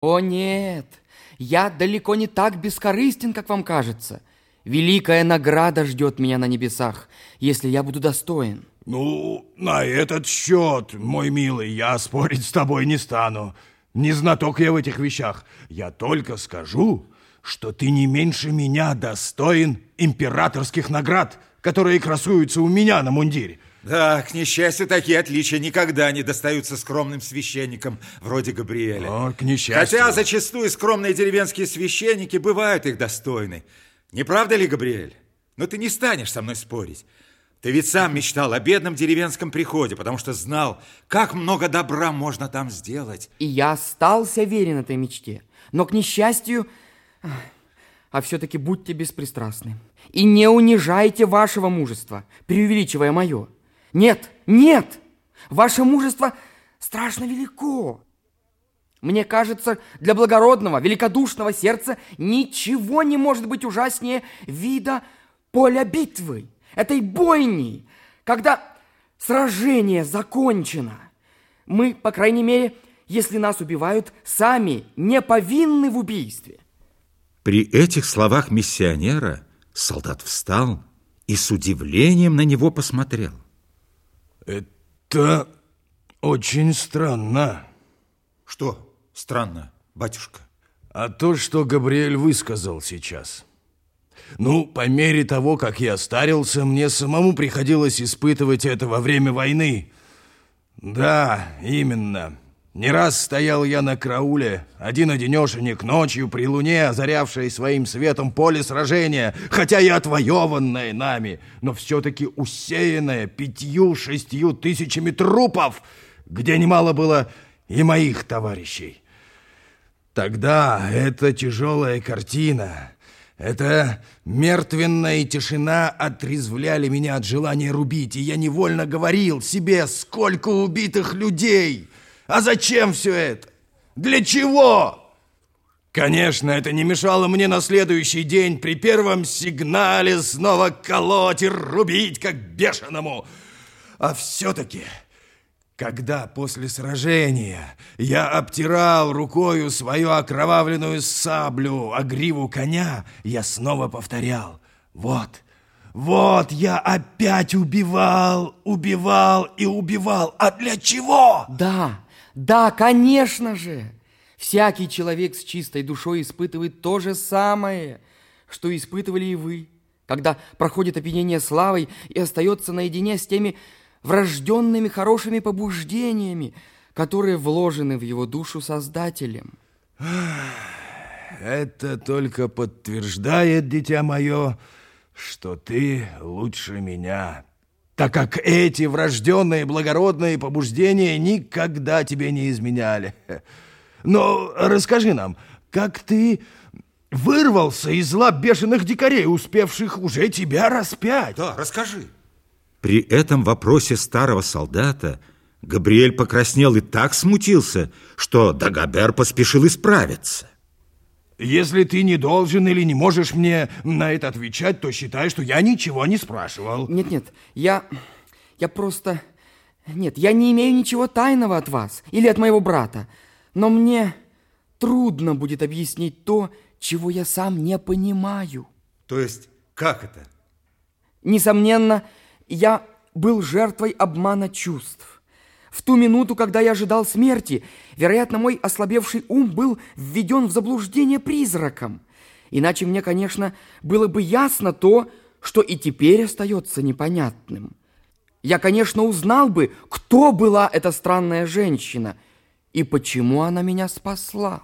О нет, я далеко не так бескорыстен, как вам кажется. Великая награда ждет меня на небесах, если я буду достоин. Ну, на этот счет, мой милый, я спорить с тобой не стану. Не знаток я в этих вещах. Я только скажу, что ты не меньше меня достоин императорских наград, которые красуются у меня на мундире. Да, к несчастью, такие отличия никогда не достаются скромным священникам вроде Габриэля. О, к несчастью. Хотя зачастую скромные деревенские священники бывают их достойны. Не правда ли, Габриэль? Но ты не станешь со мной спорить. Ты ведь сам мечтал о бедном деревенском приходе, потому что знал, как много добра можно там сделать. И я остался верен этой мечте. Но, к несчастью, а все-таки будьте беспристрастны. И не унижайте вашего мужества, преувеличивая мое. Нет, нет! Ваше мужество страшно велико. Мне кажется, для благородного, великодушного сердца ничего не может быть ужаснее вида поля битвы, этой бойни, когда сражение закончено. Мы, по крайней мере, если нас убивают, сами не повинны в убийстве. При этих словах миссионера солдат встал и с удивлением на него посмотрел. Это очень странно. Что странно, батюшка? А то, что Габриэль высказал сейчас. Ну, по мере того, как я старился, мне самому приходилось испытывать это во время войны. Да, именно. Не раз стоял я на карауле, один-одинешенек ночью при луне, озарявшей своим светом поле сражения, хотя и отвоеванное нами, но все-таки усеянное пятью-шестью тысячами трупов, где немало было и моих товарищей. Тогда эта тяжелая картина, эта мертвенная тишина отрезвляли меня от желания рубить, и я невольно говорил себе, сколько убитых людей — а зачем все это? Для чего? Конечно, это не мешало мне на следующий день при первом сигнале снова колоть и рубить, как бешеному. А все-таки, когда после сражения я обтирал рукою свою окровавленную саблю о гриву коня, я снова повторял «Вот». Вот я опять убивал, убивал и убивал. А для чего? Да, да, конечно же! Всякий человек с чистой душой испытывает то же самое, что испытывали и вы, когда проходит опьянение славой и остается наедине с теми врожденными хорошими побуждениями, которые вложены в его душу Создателем. Это только подтверждает, дитя мое, что ты лучше меня так как эти врожденные благородные побуждения никогда тебе не изменяли. Но расскажи нам, как ты вырвался из лап бешеных дикарей, успевших уже тебя распять? Да, расскажи. При этом вопросе старого солдата Габриэль покраснел и так смутился, что Дагобер поспешил исправиться. Если ты не должен или не можешь мне на это отвечать, то считай, что я ничего не спрашивал. Нет-нет, я... я просто... Нет, я не имею ничего тайного от вас или от моего брата. Но мне трудно будет объяснить то, чего я сам не понимаю. То есть, как это? Несомненно, я был жертвой обмана чувств. В ту минуту, когда я ожидал смерти, вероятно, мой ослабевший ум был введен в заблуждение призраком. Иначе мне, конечно, было бы ясно то, что и теперь остается непонятным. Я, конечно, узнал бы, кто была эта странная женщина и почему она меня спасла.